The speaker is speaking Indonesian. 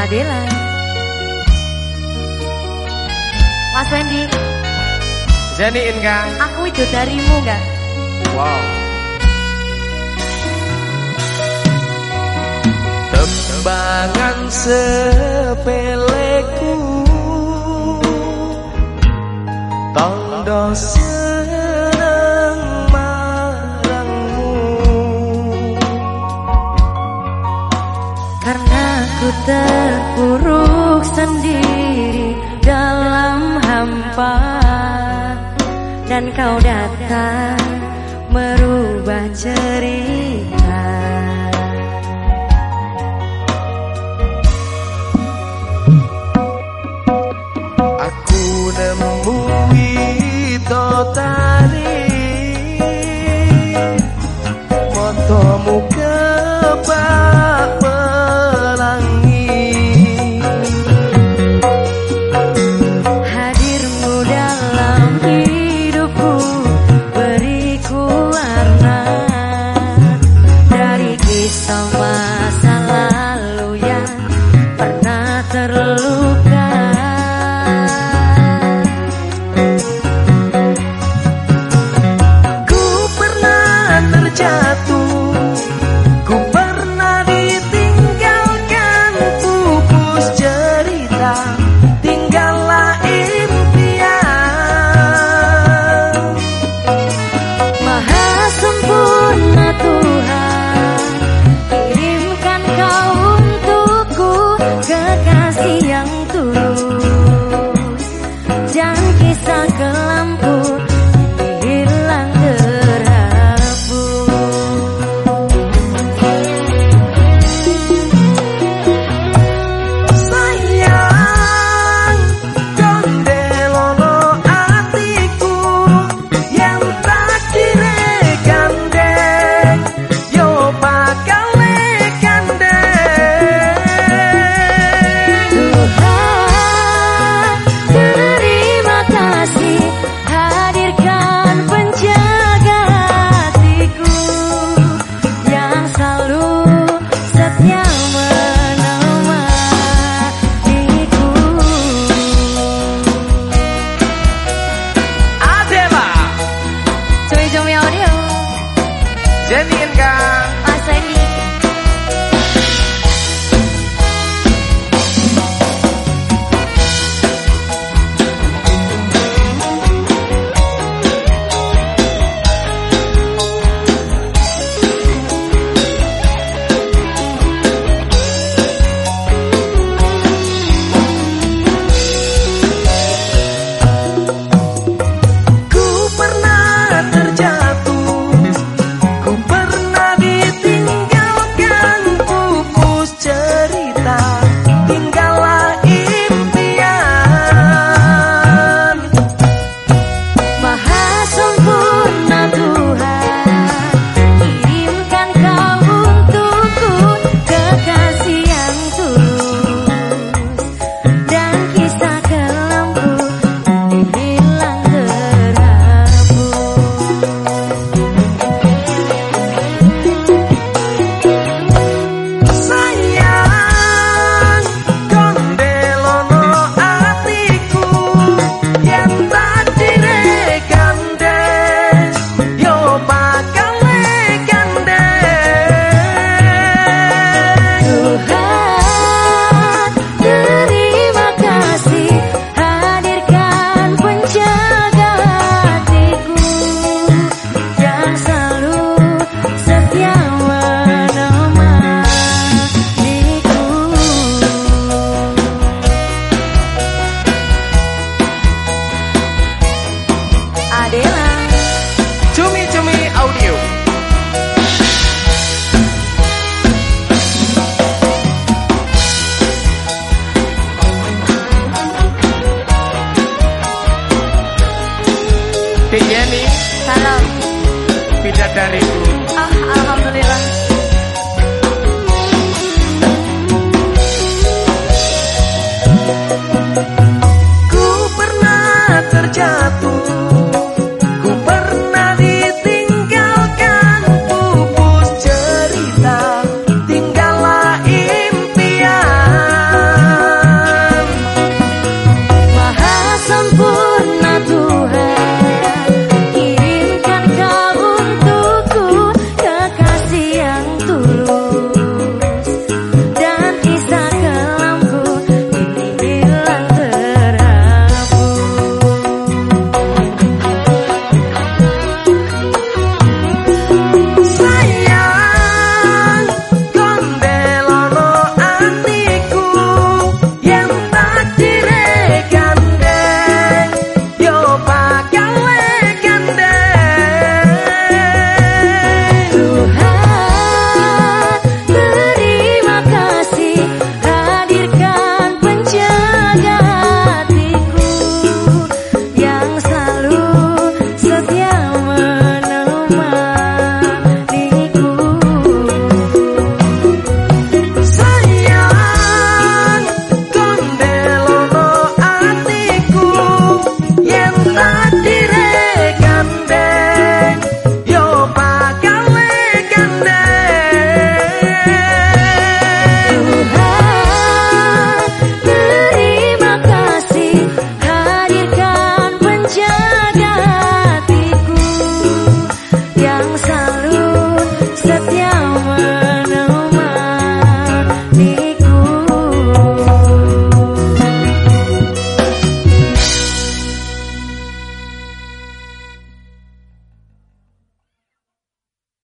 Adela. Mas Wendy. Zeni Inga Aku itu darimu enggak? Wow. Tembangan sepeleku. kau datang. 성 Jenny and Kang